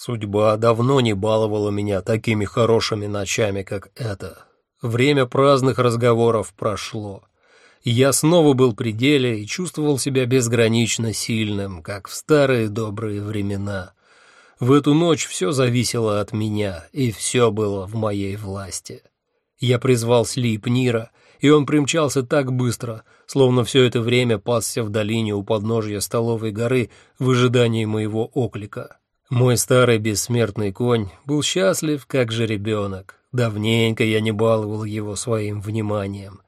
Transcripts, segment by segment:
Судьба давно не баловала меня такими хорошими ночами, как это. Время праздных разговоров прошло. Я снова был при деле и чувствовал себя безгранично сильным, как в старые добрые времена. В эту ночь все зависело от меня, и все было в моей власти. Я призвал Слипнира, и он примчался так быстро, словно все это время пасся в долине у подножья столовой горы в ожидании моего оклика. Мой старый бессмертный конь был счастлив, как же ребенок. Давненько я не баловал его своим вниманием.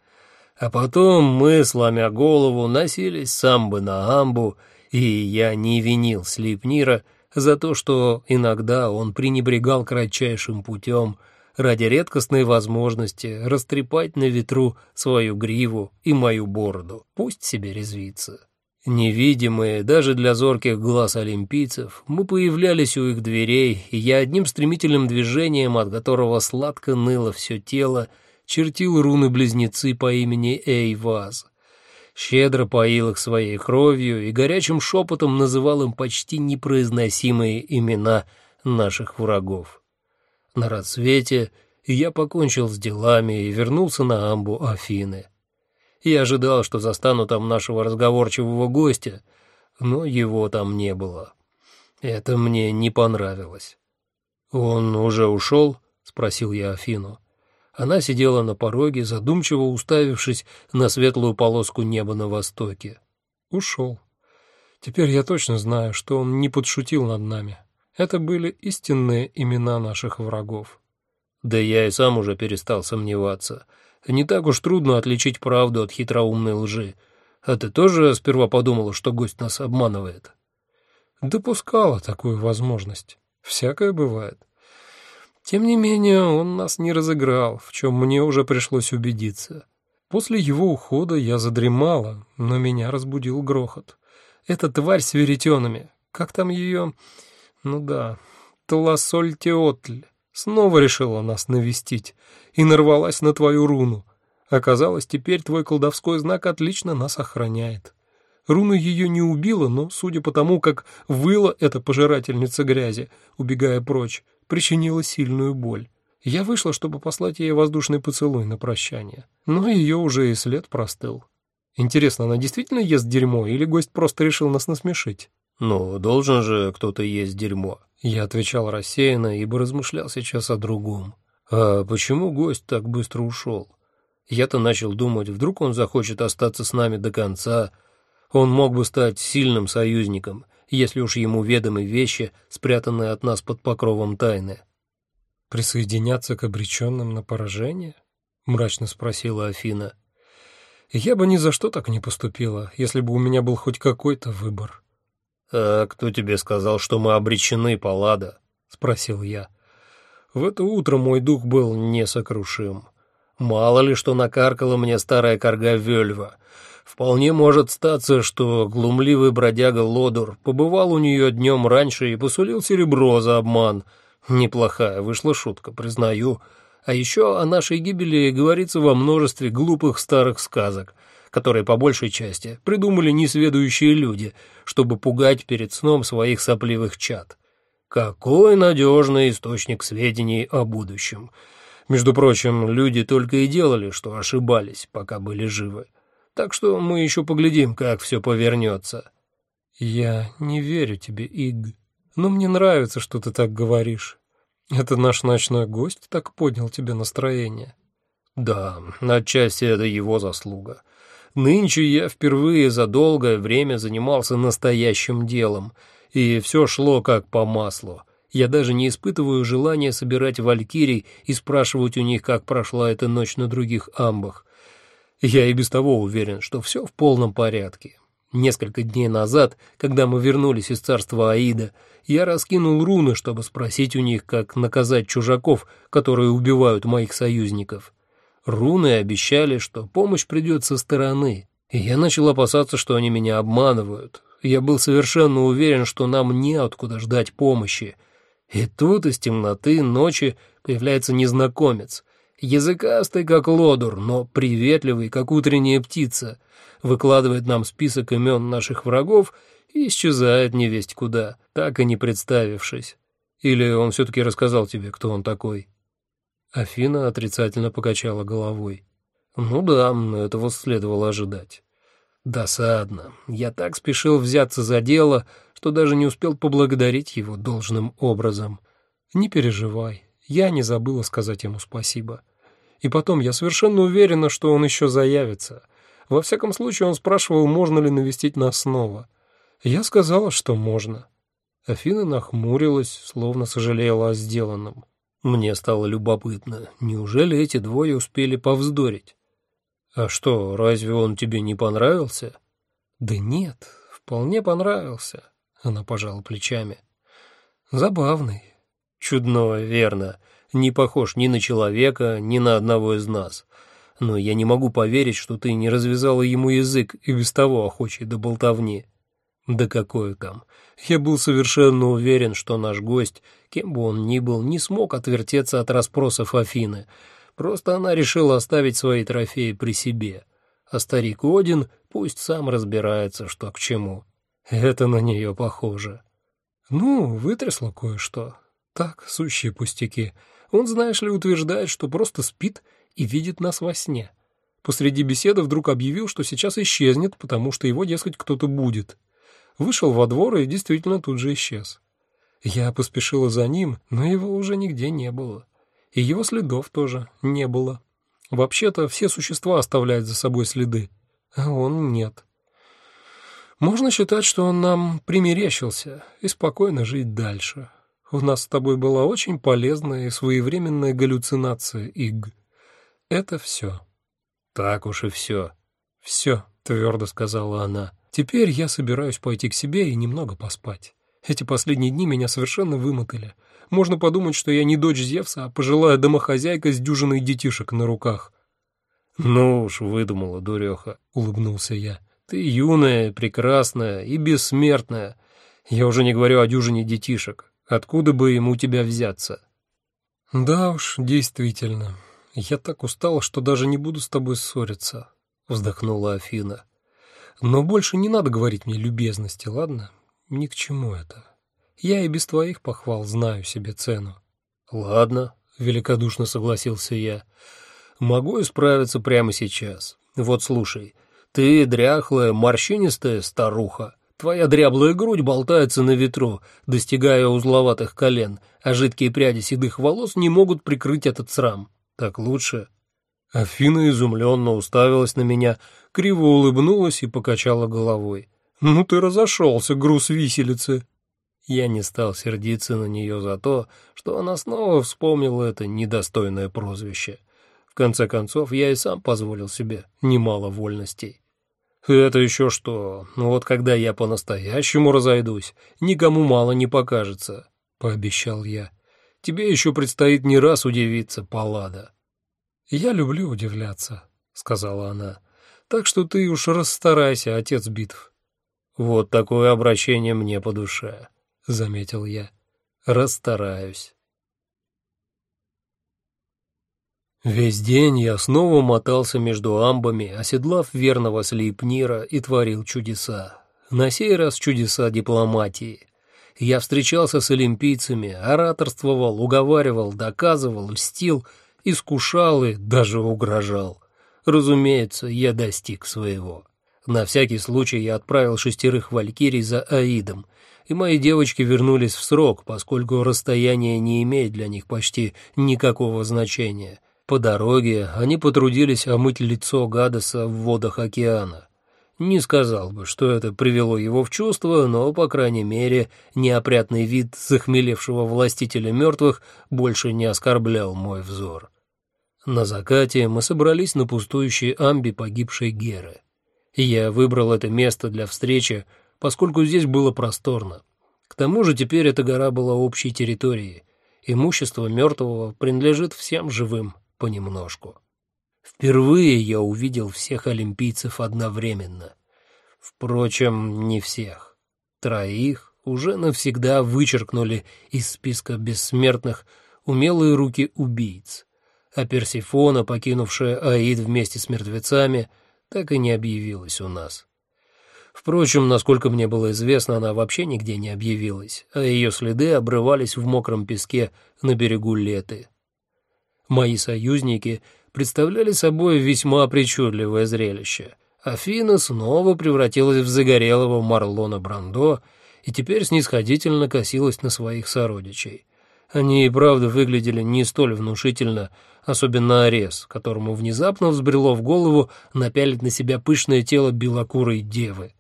А потом мы, сломя голову, носились самбы на амбу, и я не винил Слипнира за то, что иногда он пренебрегал кратчайшим путем ради редкостной возможности растрепать на ветру свою гриву и мою бороду. Пусть себе резвится. Невидимые даже для зорких глаз олимпийцев, мы появлялись у их дверей, и я одним стремительным движением, от которого сладко ныло все тело, чертил руны-близнецы по имени Эйваз. Щедро поил их своей кровью и горячим шепотом называл им почти непроизносимые имена наших врагов. На рассвете я покончил с делами и вернулся на амбу Афины. Я ожидал, что застану там нашего разговорчивого гостя, но его там не было. Это мне не понравилось. «Он уже ушел?» — спросил я Афину. Она сидела на пороге, задумчиво уставившись на светлую полоску неба на востоке. «Ушел. Теперь я точно знаю, что он не подшутил над нами. Это были истинные имена наших врагов». Да я и сам уже перестал сомневаться — не так уж трудно отличить правду от хитроумной лжи. А ты тоже сперва подумала, что гость нас обманывает? Допускала такую возможность. Всякое бывает. Тем не менее, он нас не разыграл, в чем мне уже пришлось убедиться. После его ухода я задремала, но меня разбудил грохот. Эта тварь с веретенами, как там ее... Ну да, Тласольтеотль, снова решила нас навестить и нарвалась на твою руну. Оказалось, теперь твой колдовской знак отлично нас охраняет. Руна ее не убила, но, судя по тому, как выла эта пожирательница грязи, убегая прочь, причинила сильную боль. Я вышла, чтобы послать ей воздушный поцелуй на прощание, но ее уже и след простыл. Интересно, она действительно ест дерьмо, или гость просто решил нас насмешить? «Ну, должен же кто-то есть дерьмо», — я отвечал рассеянно, ибо размышлял сейчас о другом. А почему гость так быстро ушел? Я-то начал думать, вдруг он захочет остаться с нами до конца. Он мог бы стать сильным союзником, если уж ему ведомы вещи, спрятанные от нас под покровом тайны. «Присоединяться к обреченным на поражение?» — мрачно спросила Афина. «Я бы ни за что так не поступила, если бы у меня был хоть какой-то выбор». «А кто тебе сказал, что мы обречены, Паллада?» — спросил я. В это утро мой дух был несокрушим. Мало ли что накаркала мне старая корга Вельва. Вполне может статься, что глумливый бродяга Лодур побывал у нее днем раньше и посулил серебро за обман. Неплохая вышла шутка, признаю. А еще о нашей гибели говорится во множестве глупых старых сказок, которые по большей части придумали несведущие люди, чтобы пугать перед сном своих сопливых чад. Какой надежный источник сведений о будущем. Между прочим, люди только и делали, что ошибались, пока были живы. Так что мы еще поглядим, как все повернется. Я не верю тебе, Иг, но мне нравится, что ты так говоришь. Это наш ночной гость так поднял тебе настроение. Да, отчасти это его заслуга. Нынче я впервые за долгое время занимался настоящим делом — и все шло как по маслу. Я даже не испытываю желания собирать валькирий и спрашивать у них, как прошла эта ночь на других амбах. Я и без того уверен, что все в полном порядке. Несколько дней назад, когда мы вернулись из царства Аида, я раскинул руны, чтобы спросить у них, как наказать чужаков, которые убивают моих союзников. Руны обещали, что помощь придет со стороны, и я начал опасаться, что они меня обманывают, я был совершенно уверен, что нам неоткуда ждать помощи. И тут из темноты ночи появляется незнакомец, языкастый, как лодур, но приветливый, как утренняя птица, выкладывает нам список имен наших врагов и исчезает невесть куда, так и не представившись. Или он все-таки рассказал тебе, кто он такой?» Афина отрицательно покачала головой. «Ну да, этого следовало ожидать». «Досадно. Я так спешил взяться за дело, что даже не успел поблагодарить его должным образом. Не переживай, я не забыла сказать ему спасибо. И потом, я совершенно уверена, что он еще заявится. Во всяком случае, он спрашивал, можно ли навестить нас снова. Я сказала, что можно. Афина нахмурилась, словно сожалела о сделанном. Мне стало любопытно, неужели эти двое успели повздорить? А что, разве он тебе не понравился? Да нет, вполне понравился, она пожала плечами. Забавный. Чудно, верно. Не похож ни на человека, ни на одного из нас. Но я не могу поверить, что ты не развязала ему язык и без того охочий до болтовни. Да какое там. Я был совершенно уверен, что наш гость, кем бы он ни был, не смог отвертеться от расспросов Афины. Просто она решила оставить свои трофеи при себе. А старик Один пусть сам разбирается, что к чему. Это на нее похоже. Ну, вытрясло кое-что. Так, сущие пустяки. Он, знаешь ли, утверждает, что просто спит и видит нас во сне. Посреди беседы вдруг объявил, что сейчас исчезнет, потому что его, дескать, кто-то будет. Вышел во двор и действительно тут же исчез. Я поспешила за ним, но его уже нигде не было. И его следов тоже не было. Вообще-то все существа оставляют за собой следы, а он нет. Можно считать, что он нам примерещился и спокойно жить дальше. У нас с тобой была очень полезная и своевременная галлюцинация, Иг. Это все. Так уж и все. Все, твердо сказала она. Теперь я собираюсь пойти к себе и немного поспать. Эти последние дни меня совершенно вымотали. Можно подумать, что я не дочь Зевса, а пожилая домохозяйка с дюжиной детишек на руках. «Ну уж, выдумала дуреха», — улыбнулся я. «Ты юная, прекрасная и бессмертная. Я уже не говорю о дюжине детишек. Откуда бы ему тебя взяться?» «Да уж, действительно. Я так устала, что даже не буду с тобой ссориться», — вздохнула Афина. Но больше не надо говорить мне любезности, ладно? Ни к чему это. Я и без твоих похвал знаю себе цену. Ладно, великодушно согласился я. Могу исправиться прямо сейчас. Вот слушай, ты дряхлая, морщинистая старуха. Твоя дряблая грудь болтается на ветру, достигая узловатых колен, а жидкие пряди седых волос не могут прикрыть этот срам. Так лучше. Афина изумленно уставилась на меня, криво улыбнулась и покачала головой. «Ну ты разошелся, груз виселицы!» Я не стал сердиться на нее за то, что она снова вспомнила это недостойное прозвище. В конце концов, я и сам позволил себе немало вольностей. «Это еще что? Ну вот когда я по-настоящему разойдусь, никому мало не покажется», — пообещал я. «Тебе еще предстоит не раз удивиться, Паллада». «Я люблю удивляться», — сказала она. «Так что ты уж расстарайся, отец битв». «Вот такое обращение мне по душе», — заметил я. «Расстараюсь». Весь день я снова мотался между амбами, оседлав верного Слейпнира и творил чудеса. На сей раз чудеса дипломатии. Я встречался с олимпийцами, ораторствовал, уговаривал, доказывал, льстил — искушал и даже угрожал. Разумеется, я достиг своего. На всякий случай я отправил шестерых валькирий за Аидом, и мои девочки вернулись в срок, поскольку расстояние не имеет для них почти никакого значения. По дороге они потрудились омыть лицо Гадеса в водах океана. Не сказал бы, что это привело его в чувство, но, по крайней мере, неопрятный вид захмелевшего властителя мертвых больше не оскорблял мой взор. На закате мы собрались на пустующей амбе погибшей Геры. Я выбрал это место для встречи, поскольку здесь было просторно. К тому же теперь эта гора была общей территорией. Имущество мертвого принадлежит всем живым понемножку. Впервые я увидел всех олимпийцев одновременно. Впрочем, не всех. Троих уже навсегда вычеркнули из списка бессмертных умелые руки убийц, а Персифона, покинувшая Аид вместе с мертвецами, так и не объявилась у нас. Впрочем, насколько мне было известно, она вообще нигде не объявилась, а ее следы обрывались в мокром песке на берегу Леты. Мои союзники представляли собой весьма причудливое зрелище. Афина снова превратилась в загорелого Марлона Брандо и теперь снисходительно косилась на своих сородичей. Они и правда выглядели не столь внушительно, особенно Арес, которому внезапно взбрело в голову напялить на себя пышное тело белокурой девы.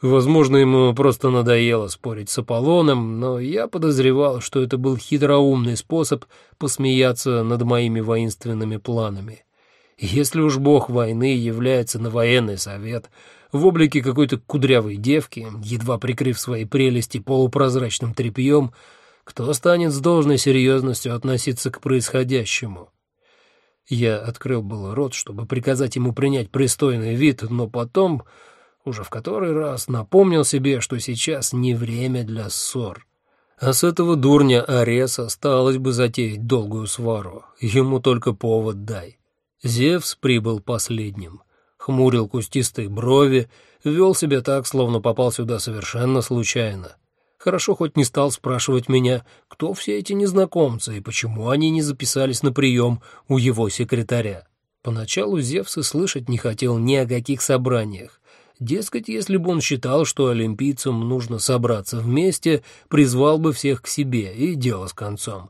Возможно, ему просто надоело спорить с Аполлоном, но я подозревал, что это был хитроумный способ посмеяться над моими воинственными планами. Если уж бог войны является на военный совет в облике какой-то кудрявой девки, едва прикрыв свои прелести полупрозрачным тряпьем, кто станет с должной серьезностью относиться к происходящему? Я открыл был рот, чтобы приказать ему принять пристойный вид, но потом уже в который раз напомнил себе, что сейчас не время для ссор. А с этого дурня Ареса осталось бы затеять долгую свару. Ему только повод дай. Зевс прибыл последним. Хмурил кустистые брови, вел себя так, словно попал сюда совершенно случайно. Хорошо хоть не стал спрашивать меня, кто все эти незнакомцы и почему они не записались на прием у его секретаря. Поначалу Зевс и слышать не хотел ни о каких собраниях, Дескать, если бы он считал, что олимпийцам нужно собраться вместе, призвал бы всех к себе, и дело с концом.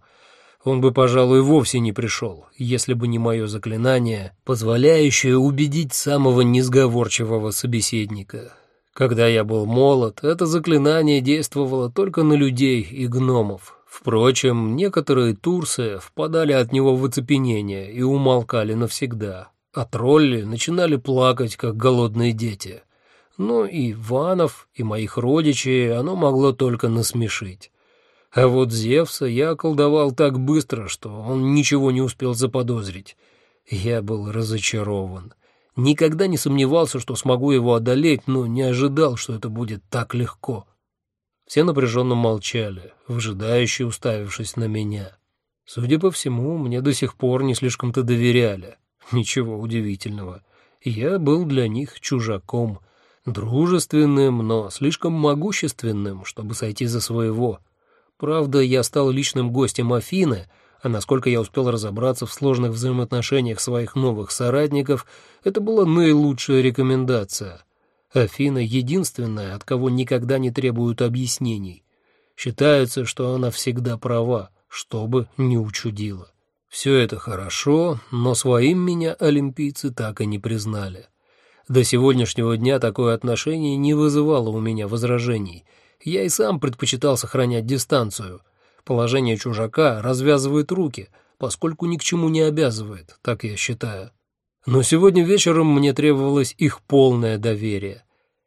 Он бы, пожалуй, вовсе не пришел, если бы не мое заклинание, позволяющее убедить самого несговорчивого собеседника. Когда я был молод, это заклинание действовало только на людей и гномов. Впрочем, некоторые турсы впадали от него в оцепенение и умолкали навсегда, а тролли начинали плакать, как голодные дети но и Иванов, и моих родичей оно могло только насмешить. А вот Зевса я колдовал так быстро, что он ничего не успел заподозрить. Я был разочарован. Никогда не сомневался, что смогу его одолеть, но не ожидал, что это будет так легко. Все напряженно молчали, выжидающие уставившись на меня. Судя по всему, мне до сих пор не слишком-то доверяли. Ничего удивительного. Я был для них чужаком — Дружественным, но слишком могущественным, чтобы сойти за своего. Правда, я стал личным гостем Афины, а насколько я успел разобраться в сложных взаимоотношениях своих новых соратников, это была наилучшая рекомендация. Афина — единственная, от кого никогда не требуют объяснений. Считается, что она всегда права, что бы ни учудила. Все это хорошо, но своим меня олимпийцы так и не признали. До сегодняшнего дня такое отношение не вызывало у меня возражений. Я и сам предпочитал сохранять дистанцию. Положение чужака развязывает руки, поскольку ни к чему не обязывает, так я считаю. Но сегодня вечером мне требовалось их полное доверие.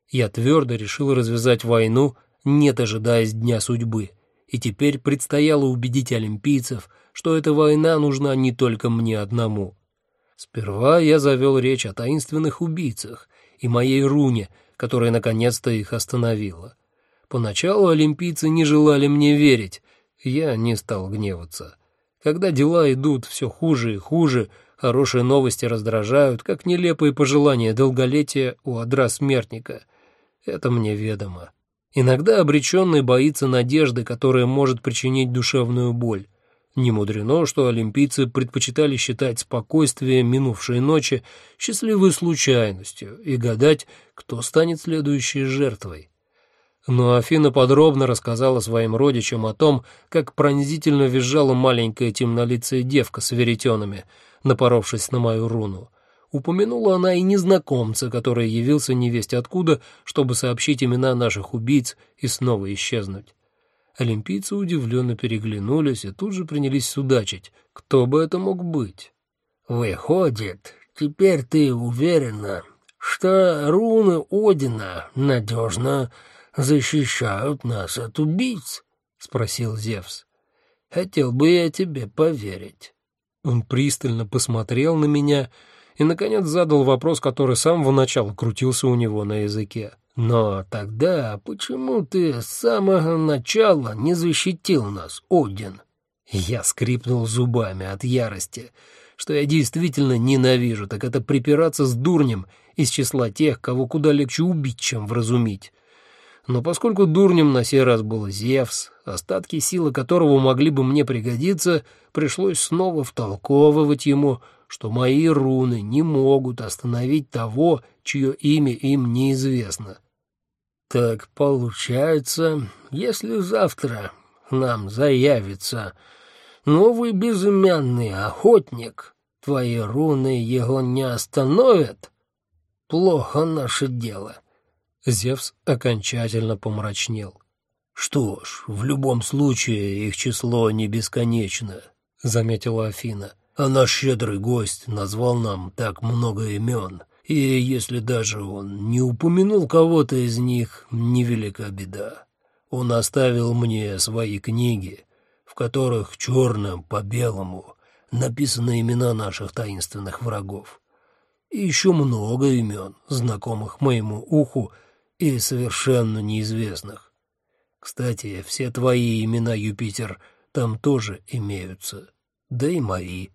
Я твердо решил развязать войну, не дожидаясь дня судьбы, и теперь предстояло убедить олимпийцев, что эта война нужна не только мне одному. Сперва я завел речь о таинственных убийцах и моей руне, которая наконец-то их остановила. Поначалу олимпийцы не желали мне верить, я не стал гневаться. Когда дела идут все хуже и хуже, хорошие новости раздражают, как нелепые пожелания долголетия у одра смертника. Это мне ведомо. Иногда обреченный боится надежды, которая может причинить душевную боль. Не мудрено, что олимпийцы предпочитали считать спокойствие минувшей ночи счастливой случайностью и гадать, кто станет следующей жертвой. Но Афина подробно рассказала своим родичам о том, как пронзительно визжала маленькая темнолицая девка с веретенами, напоровшись на мою руну. Упомянула она и незнакомца, который явился невесть откуда, чтобы сообщить имена наших убийц и снова исчезнуть. Олимпийцы удивленно переглянулись и тут же принялись судачить. Кто бы это мог быть? «Выходит, теперь ты уверена, что руны Одина надежно защищают нас от убийц?» — спросил Зевс. «Хотел бы я тебе поверить». Он пристально посмотрел на меня и, наконец, задал вопрос, который с самого начала крутился у него на языке. Но тогда почему ты с самого начала не защитил нас, Один? Я скрипнул зубами от ярости. Что я действительно ненавижу, так это припираться с дурнем из числа тех, кого куда легче убить, чем вразумить. Но поскольку дурнем на сей раз был Зевс, остатки силы которого могли бы мне пригодиться, пришлось снова втолковывать ему, что мои руны не могут остановить того, чье имя им неизвестно. Так получается, если завтра нам заявится новый безымянный охотник, твои руны его не остановят. Плохо наше дело. Зевс окончательно помрачнел. «Что ж, в любом случае их число не бесконечно», — заметила Афина. «А наш щедрый гость назвал нам так много имен, и если даже он не упомянул кого-то из них, невелика беда. Он оставил мне свои книги, в которых черным по белому написаны имена наших таинственных врагов. И еще много имен, знакомых моему уху и совершенно неизвестных. Кстати, все твои имена, Юпитер, там тоже имеются, да и мои».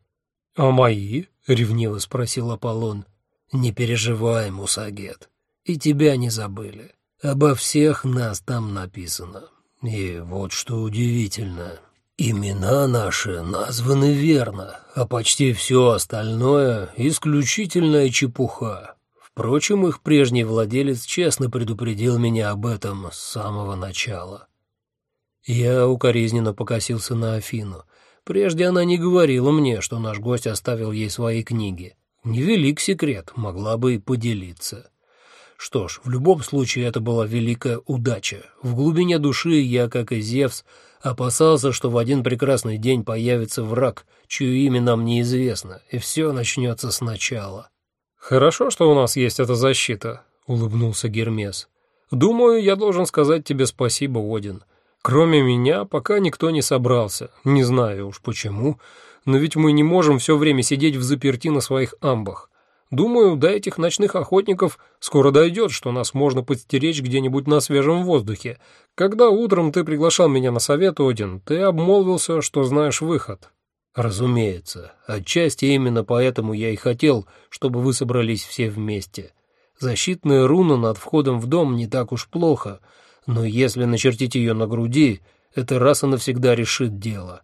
«А мои?» — ревниво спросил Аполлон. «Не переживай, Мусагет, и тебя не забыли. Обо всех нас там написано. И вот что удивительно. Имена наши названы верно, а почти все остальное — исключительная чепуха. Впрочем, их прежний владелец честно предупредил меня об этом с самого начала. Я укоризненно покосился на Афину. Прежде она не говорила мне, что наш гость оставил ей свои книги. Невелик секрет, могла бы и поделиться. Что ж, в любом случае это была великая удача. В глубине души я, как и Зевс, опасался, что в один прекрасный день появится враг, чье имя нам неизвестно, и все начнется сначала. «Хорошо, что у нас есть эта защита», — улыбнулся Гермес. «Думаю, я должен сказать тебе спасибо, Один. Кроме меня, пока никто не собрался. Не знаю уж почему, но ведь мы не можем все время сидеть в заперти на своих амбах. Думаю, до этих ночных охотников скоро дойдет, что нас можно подстеречь где-нибудь на свежем воздухе. Когда утром ты приглашал меня на совет, Один, ты обмолвился, что знаешь выход». «Разумеется. Отчасти именно поэтому я и хотел, чтобы вы собрались все вместе. Защитная руна над входом в дом не так уж плохо, но если начертить ее на груди, это раз и навсегда решит дело».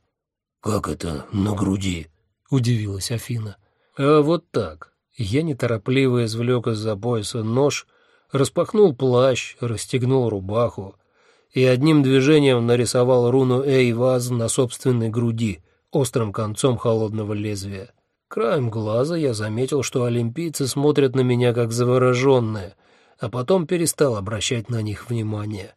«Как это на груди?» — удивилась Афина. «А вот так. Я неторопливо извлек из-за пояса нож, распахнул плащ, расстегнул рубаху и одним движением нарисовал руну Эйваз на собственной груди, острым концом холодного лезвия. Краем глаза я заметил, что олимпийцы смотрят на меня как завороженные, а потом перестал обращать на них внимание.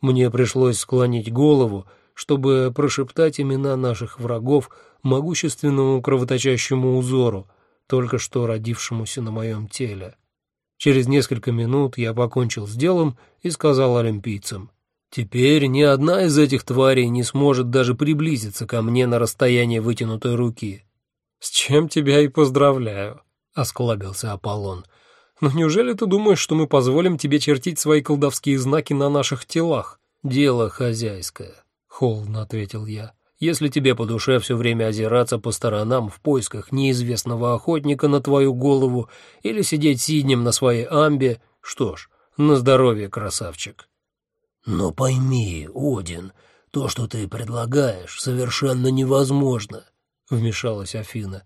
Мне пришлось склонить голову, чтобы прошептать имена наших врагов могущественному кровоточащему узору — только что родившемуся на моем теле. Через несколько минут я покончил с делом и сказал олимпийцам, «Теперь ни одна из этих тварей не сможет даже приблизиться ко мне на расстояние вытянутой руки». «С чем тебя и поздравляю», — осклабился Аполлон. «Но неужели ты думаешь, что мы позволим тебе чертить свои колдовские знаки на наших телах?» «Дело хозяйское», — холодно ответил я. Если тебе по душе все время озираться по сторонам в поисках неизвестного охотника на твою голову или сидеть сиднем на своей амбе, что ж, на здоровье, красавчик. Но пойми, Один, то, что ты предлагаешь, совершенно невозможно, — вмешалась Афина.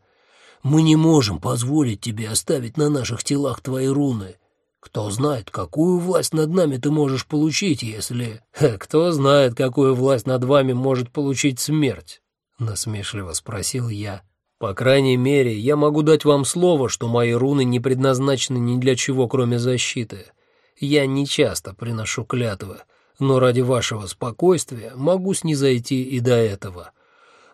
Мы не можем позволить тебе оставить на наших телах твои руны. Кто знает, какую власть над нами ты можешь получить, если... Кто знает, какую власть над вами может получить смерть? Насмешливо спросил я. По крайней мере, я могу дать вам слово, что мои руны не предназначены ни для чего, кроме защиты. Я не часто приношу клятвы, но ради вашего спокойствия могу снизойти и до этого.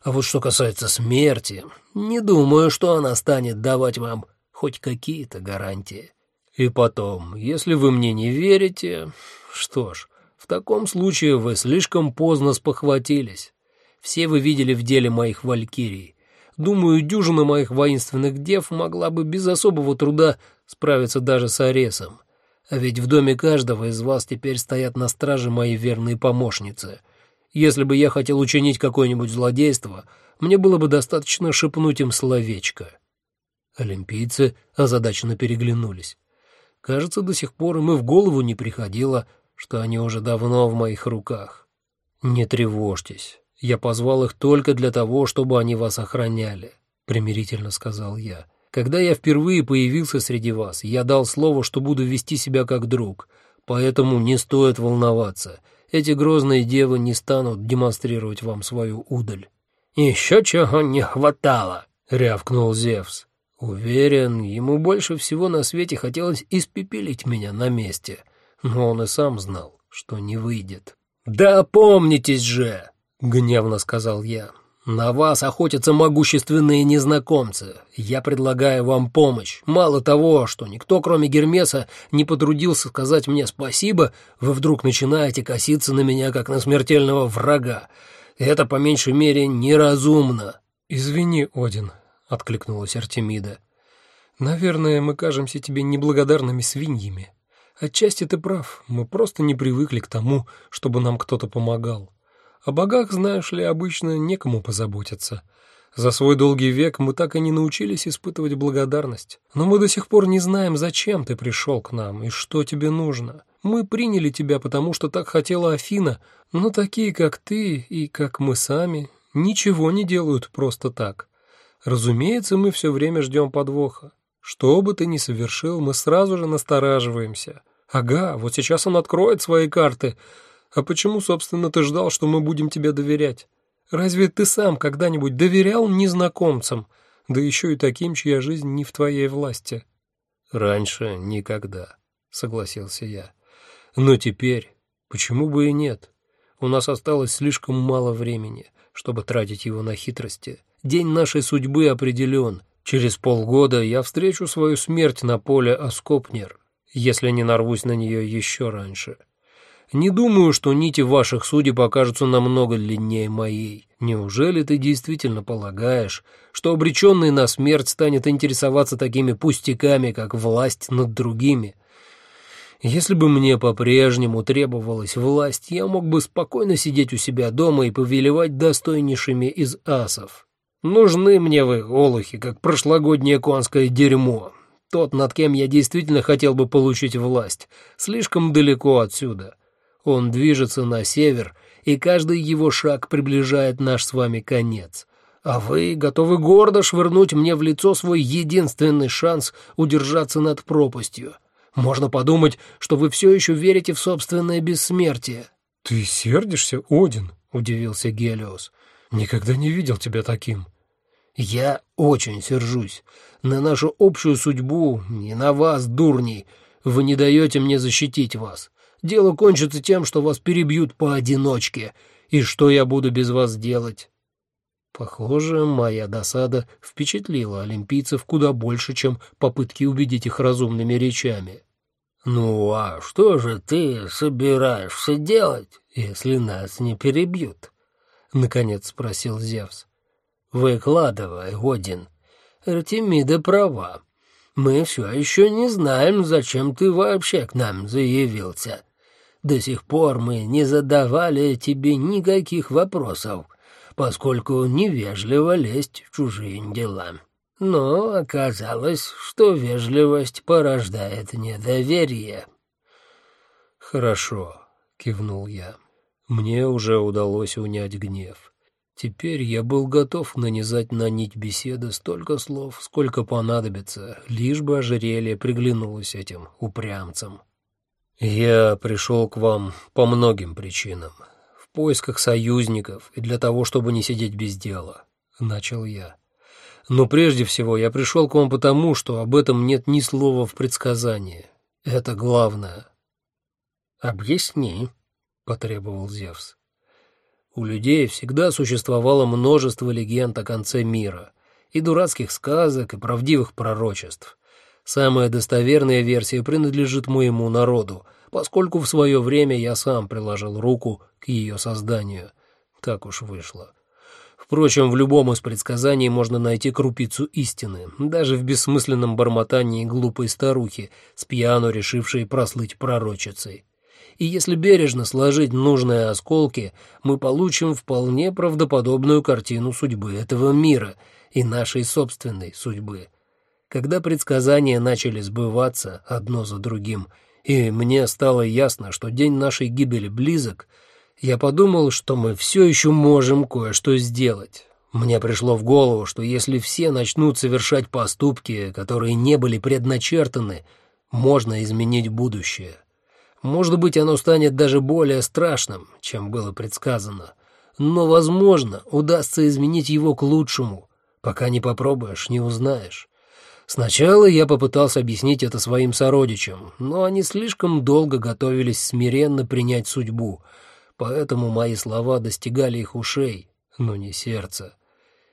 А вот что касается смерти, не думаю, что она станет давать вам хоть какие-то гарантии. И потом, если вы мне не верите, что ж, в таком случае вы слишком поздно спохватились. Все вы видели в деле моих валькирий. Думаю, дюжина моих воинственных дев могла бы без особого труда справиться даже с Аресом. Ведь в доме каждого из вас теперь стоят на страже мои верные помощницы. Если бы я хотел учинить какое-нибудь злодейство, мне было бы достаточно шепнуть им словечко». Олимпийцы озадаченно переглянулись. Кажется, до сих пор им и в голову не приходило, что они уже давно в моих руках. Не тревожьтесь, я позвал их только для того, чтобы они вас охраняли, примирительно сказал я. Когда я впервые появился среди вас, я дал слово, что буду вести себя как друг, поэтому не стоит волноваться. Эти грозные девы не станут демонстрировать вам свою удаль. Еще чего не хватало, рявкнул Зевс. Уверен, ему больше всего на свете хотелось испепелить меня на месте, но он и сам знал, что не выйдет. «Да помнитесь же!» — гневно сказал я. «На вас охотятся могущественные незнакомцы. Я предлагаю вам помощь. Мало того, что никто, кроме Гермеса, не потрудился сказать мне спасибо, вы вдруг начинаете коситься на меня, как на смертельного врага. Это, по меньшей мере, неразумно». «Извини, Один», — откликнулась Артемида. «Наверное, мы кажемся тебе неблагодарными свиньями. Отчасти ты прав, мы просто не привыкли к тому, чтобы нам кто-то помогал. О богах, знаешь ли, обычно некому позаботиться. За свой долгий век мы так и не научились испытывать благодарность. Но мы до сих пор не знаем, зачем ты пришел к нам и что тебе нужно. Мы приняли тебя, потому что так хотела Афина, но такие, как ты и как мы сами, ничего не делают просто так. Разумеется, мы все время ждем подвоха. Что бы ты ни совершил, мы сразу же настораживаемся. Ага, вот сейчас он откроет свои карты. А почему, собственно, ты ждал, что мы будем тебе доверять? Разве ты сам когда-нибудь доверял незнакомцам, да еще и таким, чья жизнь не в твоей власти? Раньше никогда, согласился я. Но теперь, почему бы и нет? У нас осталось слишком мало времени, чтобы тратить его на хитрости. День нашей судьбы определен. Через полгода я встречу свою смерть на поле Оскопнер, если не нарвусь на нее еще раньше. Не думаю, что нити ваших судеб окажутся намного длиннее моей. Неужели ты действительно полагаешь, что обреченный на смерть станет интересоваться такими пустяками, как власть над другими? Если бы мне по-прежнему требовалась власть, я мог бы спокойно сидеть у себя дома и повелевать достойнейшими из асов. Нужны мне вы, олухи, как прошлогоднее конское дерьмо. Тот, над кем я действительно хотел бы получить власть, слишком далеко отсюда. Он движется на север, и каждый его шаг приближает наш с вами конец. А вы готовы гордо швырнуть мне в лицо свой единственный шанс удержаться над пропастью. Можно подумать, что вы все еще верите в собственное бессмертие. — Ты сердишься, Один? — удивился Гелиос. Никогда не видел тебя таким. Я очень сержусь. На нашу общую судьбу и на вас, дурней. Вы не даете мне защитить вас. Дело кончится тем, что вас перебьют поодиночке. И что я буду без вас делать? Похоже, моя досада впечатлила олимпийцев куда больше, чем попытки убедить их разумными речами. «Ну а что же ты собираешься делать, если нас не перебьют?» — наконец спросил Зевс. «Выкладывай, Один. Артемида права. Мы все еще не знаем, зачем ты вообще к нам заявился. До сих пор мы не задавали тебе никаких вопросов, поскольку невежливо лезть в чужие дела. Но оказалось, что вежливость порождает недоверие». «Хорошо», — кивнул я. Мне уже удалось унять гнев. Теперь я был готов нанизать на нить беседы столько слов, сколько понадобится, лишь бы ожерелье приглянулось этим упрямцам. «Я пришел к вам по многим причинам. В поисках союзников и для того, чтобы не сидеть без дела», — начал я. «Но прежде всего я пришел к вам потому, что об этом нет ни слова в предсказании. Это главное». «Объясни», потребовал Зевс. У людей всегда существовало множество легенд о конце мира, и дурацких сказок, и правдивых пророчеств. Самая достоверная версия принадлежит моему народу, поскольку в свое время я сам приложил руку к ее созданию. Так уж вышло. Впрочем, в любом из предсказаний можно найти крупицу истины, даже в бессмысленном бормотании глупой старухи, с пьяну решившей прослыть пророчицей и если бережно сложить нужные осколки, мы получим вполне правдоподобную картину судьбы этого мира и нашей собственной судьбы. Когда предсказания начали сбываться одно за другим, и мне стало ясно, что день нашей гибели близок, я подумал, что мы все еще можем кое-что сделать. Мне пришло в голову, что если все начнут совершать поступки, которые не были предначертаны, можно изменить будущее. Может быть, оно станет даже более страшным, чем было предсказано. Но, возможно, удастся изменить его к лучшему. Пока не попробуешь, не узнаешь. Сначала я попытался объяснить это своим сородичам, но они слишком долго готовились смиренно принять судьбу, поэтому мои слова достигали их ушей, но не сердца.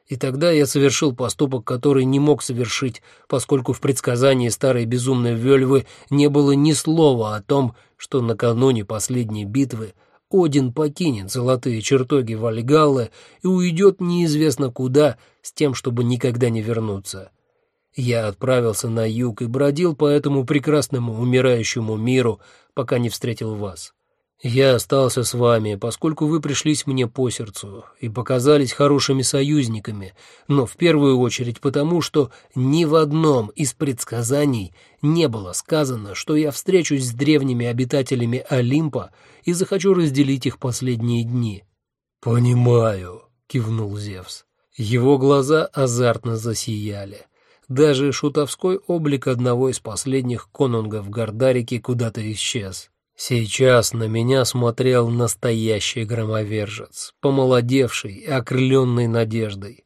И тогда я совершил поступок, который не мог совершить, поскольку в предсказании старой безумной Вельвы не было ни слова о том, что накануне последней битвы один покинет золотые чертоги Вальгаллы и уйдет неизвестно куда с тем, чтобы никогда не вернуться. Я отправился на юг и бродил по этому прекрасному умирающему миру, пока не встретил вас. Я остался с вами, поскольку вы пришлись мне по сердцу и показались хорошими союзниками, но в первую очередь потому, что ни в одном из предсказаний не было сказано, что я встречусь с древними обитателями Олимпа и захочу разделить их последние дни. «Понимаю», — кивнул Зевс. Его глаза азартно засияли. Даже шутовской облик одного из последних конунгов Гордарики куда-то исчез. Сейчас на меня смотрел настоящий громовержец, помолодевший и окрыленный надеждой.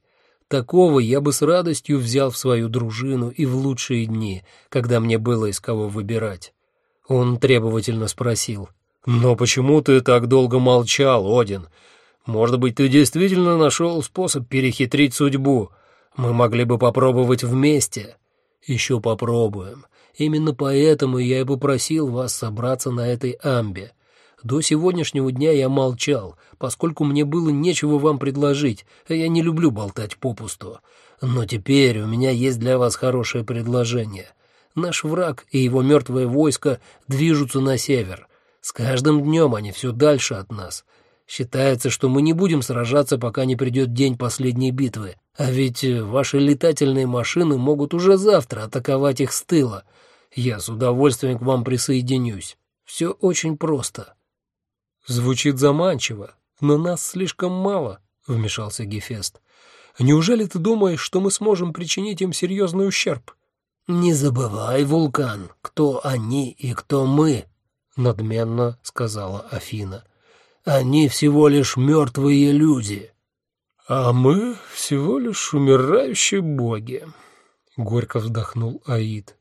Такого я бы с радостью взял в свою дружину и в лучшие дни, когда мне было из кого выбирать. Он требовательно спросил. «Но почему ты так долго молчал, Один? Может быть, ты действительно нашел способ перехитрить судьбу?» Мы могли бы попробовать вместе. Еще попробуем. Именно поэтому я и попросил вас собраться на этой амбе. До сегодняшнего дня я молчал, поскольку мне было нечего вам предложить, а я не люблю болтать попусту. Но теперь у меня есть для вас хорошее предложение. Наш враг и его мертвое войско движутся на север. С каждым днем они все дальше от нас. Считается, что мы не будем сражаться, пока не придет день последней битвы. А ведь э, ваши летательные машины могут уже завтра атаковать их с тыла. Я с удовольствием к вам присоединюсь. Все очень просто». «Звучит заманчиво, но нас слишком мало», — вмешался Гефест. «Неужели ты думаешь, что мы сможем причинить им серьезный ущерб?» «Не забывай, Вулкан, кто они и кто мы», — надменно сказала Афина. Они всего лишь мертвые люди. А мы всего лишь умирающие боги. Горько вздохнул Аид.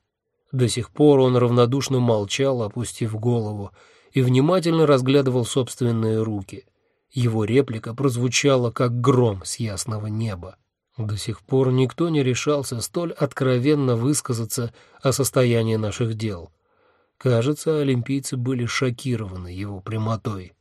До сих пор он равнодушно молчал, опустив голову, и внимательно разглядывал собственные руки. Его реплика прозвучала, как гром с ясного неба. До сих пор никто не решался столь откровенно высказаться о состоянии наших дел. Кажется, олимпийцы были шокированы его прямотой.